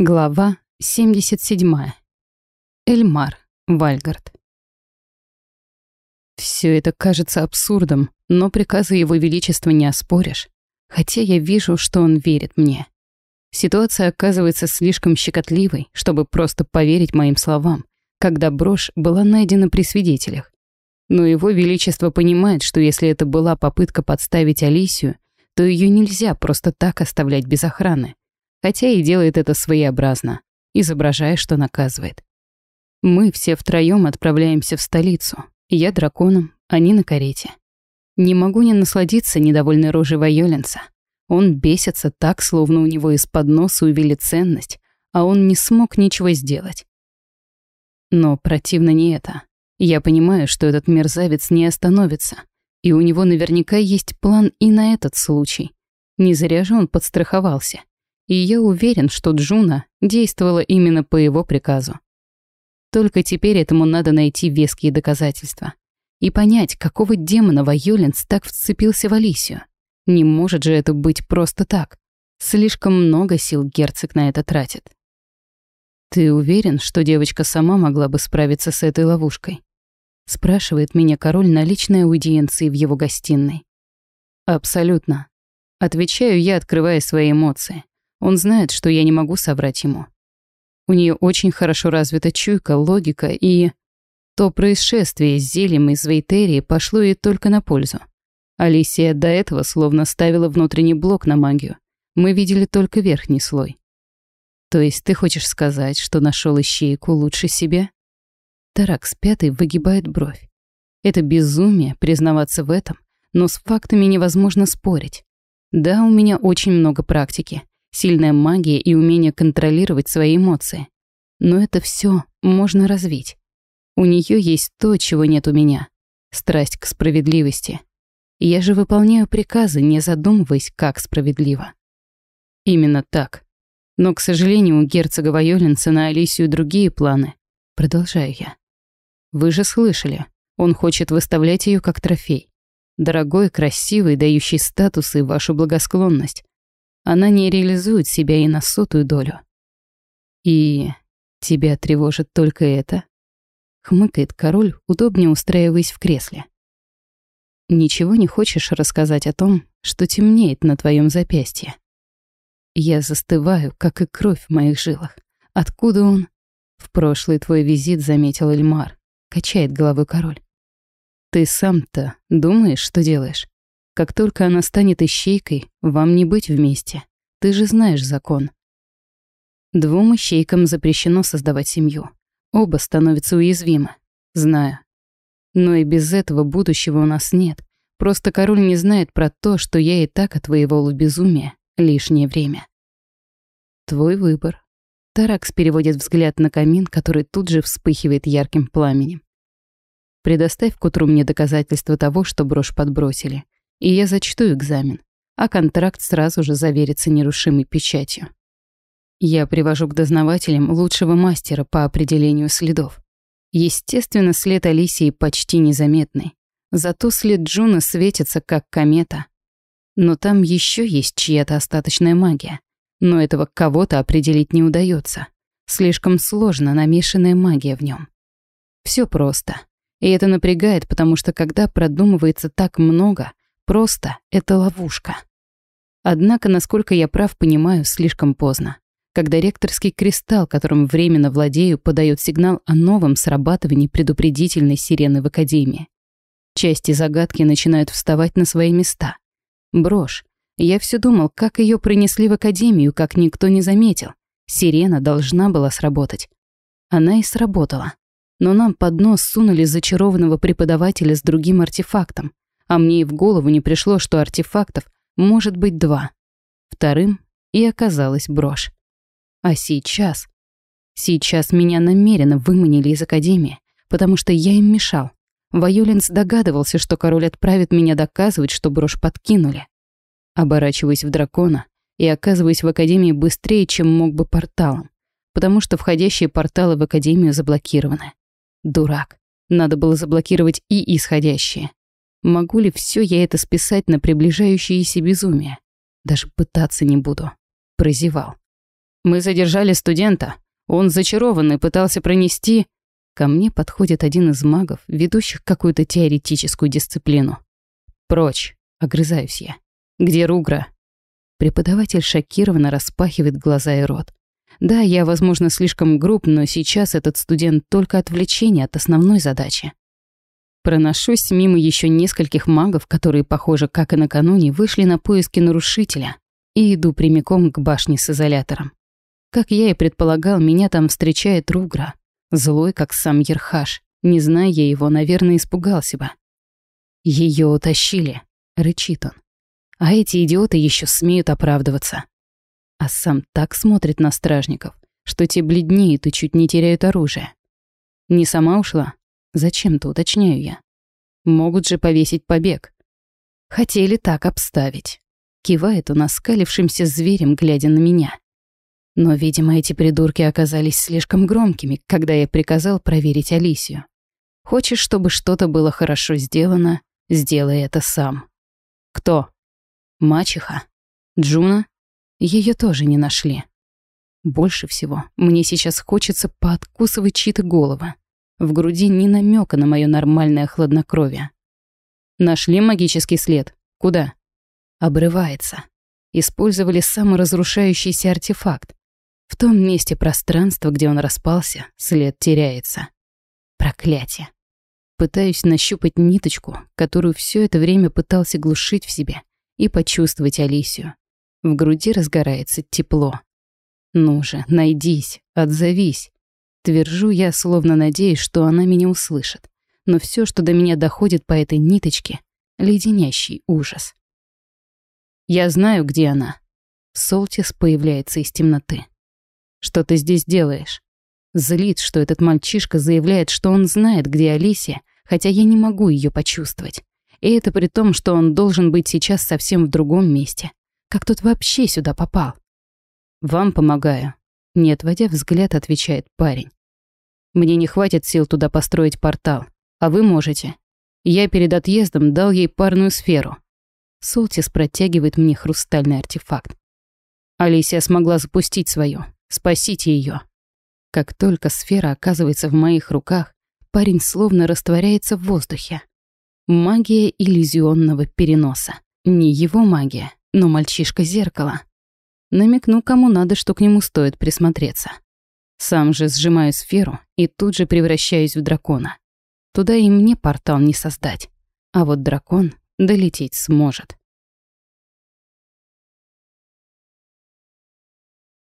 Глава 77. Эльмар Вальгард. Все это кажется абсурдом, но приказы его величества не оспоришь, хотя я вижу, что он верит мне. Ситуация оказывается слишком щекотливой, чтобы просто поверить моим словам, когда брошь была найдена при свидетелях. Но его величество понимает, что если это была попытка подставить Алисию, то ее нельзя просто так оставлять без охраны хотя и делает это своеобразно, изображая, что наказывает. Мы все втроем отправляемся в столицу. Я драконом, они на карете. Не могу не насладиться недовольной рожей Вайоленса. Он бесится так, словно у него из-под носа увели ценность, а он не смог ничего сделать. Но противно не это. Я понимаю, что этот мерзавец не остановится, и у него наверняка есть план и на этот случай. Не зря же он подстраховался и я уверен, что Джуна действовала именно по его приказу. Только теперь этому надо найти веские доказательства и понять, какого демона Вайоленс так вцепился в Алисию. Не может же это быть просто так. Слишком много сил герцог на это тратит. «Ты уверен, что девочка сама могла бы справиться с этой ловушкой?» Спрашивает меня король на личной аудиенции в его гостиной. «Абсолютно». Отвечаю я, открывая свои эмоции. Он знает, что я не могу соврать ему. У нее очень хорошо развита чуйка, логика и... То происшествие с зельем из Вейтерии пошло ей только на пользу. Алисия до этого словно ставила внутренний блок на магию. Мы видели только верхний слой. То есть ты хочешь сказать, что нашел ищейку лучше себя? Таракс пятый выгибает бровь. Это безумие признаваться в этом, но с фактами невозможно спорить. Да, у меня очень много практики, сильная магия и умение контролировать свои эмоции. Но это все можно развить. У нее есть то, чего нет у меня. Страсть к справедливости. Я же выполняю приказы, не задумываясь, как справедливо. Именно так. Но, к сожалению, у герцога Вайолинца на Алисию другие планы. Продолжаю я. Вы же слышали, он хочет выставлять ее как трофей. Дорогой, красивый, дающий статус и вашу благосклонность. Она не реализует себя и на сотую долю. И тебя тревожит только это? Хмыкает король, удобнее устраиваясь в кресле. Ничего не хочешь рассказать о том, что темнеет на твоем запястье? Я застываю, как и кровь в моих жилах. Откуда он? В прошлый твой визит заметил Эльмар. Качает головой король. Ты сам-то думаешь, что делаешь? Как только она станет ищейкой, вам не быть вместе. Ты же знаешь закон. Двум ищейкам запрещено создавать семью. Оба становятся уязвимы. Знаю. Но и без этого будущего у нас нет. Просто король не знает про то, что я и так отвоевал у безумия лишнее время. Твой выбор. Таракс переводит взгляд на камин, который тут же вспыхивает ярким пламенем. Предоставь к утру мне доказательства того, что брошь подбросили и я зачту экзамен, а контракт сразу же заверится нерушимой печатью. Я привожу к дознавателям лучшего мастера по определению следов. Естественно, след Алисии почти незаметный. Зато след Джуна светится, как комета. Но там еще есть чья-то остаточная магия. Но этого кого-то определить не удается. Слишком сложно намешанная магия в нем. Все просто. И это напрягает, потому что когда продумывается так много — Просто это ловушка. Однако, насколько я прав, понимаю, слишком поздно. Когда ректорский кристалл, которым временно владею, подает сигнал о новом срабатывании предупредительной сирены в Академии. Части загадки начинают вставать на свои места. Брошь. Я все думал, как ее принесли в Академию, как никто не заметил. Сирена должна была сработать. Она и сработала. Но нам под нос сунули зачарованного преподавателя с другим артефактом, а мне и в голову не пришло, что артефактов может быть два. Вторым и оказалась брошь. А сейчас... Сейчас меня намеренно выманили из Академии, потому что я им мешал. Вайоленс догадывался, что король отправит меня доказывать, что брошь подкинули. Оборачиваясь в дракона и оказываясь в Академии быстрее, чем мог бы порталом, потому что входящие порталы в Академию заблокированы. Дурак. Надо было заблокировать и исходящие. Могу ли все я это списать на приближающееся безумие? Даже пытаться не буду. Прозевал. Мы задержали студента. Он зачарованный пытался пронести... Ко мне подходит один из магов, ведущих какую-то теоретическую дисциплину. Прочь, огрызаюсь я. Где Ругра? Преподаватель шокированно распахивает глаза и рот. Да, я, возможно, слишком груб, но сейчас этот студент только отвлечение от основной задачи. Проношусь мимо еще нескольких магов, которые, похоже, как и накануне, вышли на поиски нарушителя, и иду прямиком к башне с изолятором. Как я и предполагал, меня там встречает Ругра, злой, как сам Ерхаш. Не зная я его, наверное, испугался бы. Ее утащили», — рычит он. «А эти идиоты еще смеют оправдываться». А сам так смотрит на стражников, что те бледнеют и чуть не теряют оружие. Не сама ушла? Зачем-то уточняю я. Могут же повесить побег. Хотели так обставить. Кивает он оскалившимся зверем, глядя на меня. Но, видимо, эти придурки оказались слишком громкими, когда я приказал проверить Алисию. Хочешь, чтобы что-то было хорошо сделано, сделай это сам. Кто? Мачеха? Джуна? Ее тоже не нашли. Больше всего мне сейчас хочется пооткусывать чьи-то головы. В груди ни намека на мое нормальное хладнокровие. Нашли магический след. Куда? Обрывается. Использовали саморазрушающийся артефакт. В том месте пространства, где он распался, след теряется. Проклятие. Пытаюсь нащупать ниточку, которую все это время пытался глушить в себе, и почувствовать Алисию. В груди разгорается тепло. Ну же, найдись, отзовись. Твержу я, словно надеюсь, что она меня услышит. Но все, что до меня доходит по этой ниточке, леденящий ужас. Я знаю, где она. Солтис появляется из темноты. Что ты здесь делаешь? Злит, что этот мальчишка заявляет, что он знает, где Алисия, хотя я не могу ее почувствовать. И это при том, что он должен быть сейчас совсем в другом месте. Как тут вообще сюда попал? Вам помогаю. Не отводя взгляд, отвечает парень. Мне не хватит сил туда построить портал, а вы можете. Я перед отъездом дал ей парную сферу. Солтис протягивает мне хрустальный артефакт. Алисия смогла запустить свою. Спасите ее. Как только сфера оказывается в моих руках, парень словно растворяется в воздухе. Магия иллюзионного переноса. Не его магия, но мальчишка-зеркало. Намекну, кому надо, что к нему стоит присмотреться. Сам же сжимаю сферу и тут же превращаюсь в дракона. Туда и мне портал не создать. А вот дракон долететь сможет.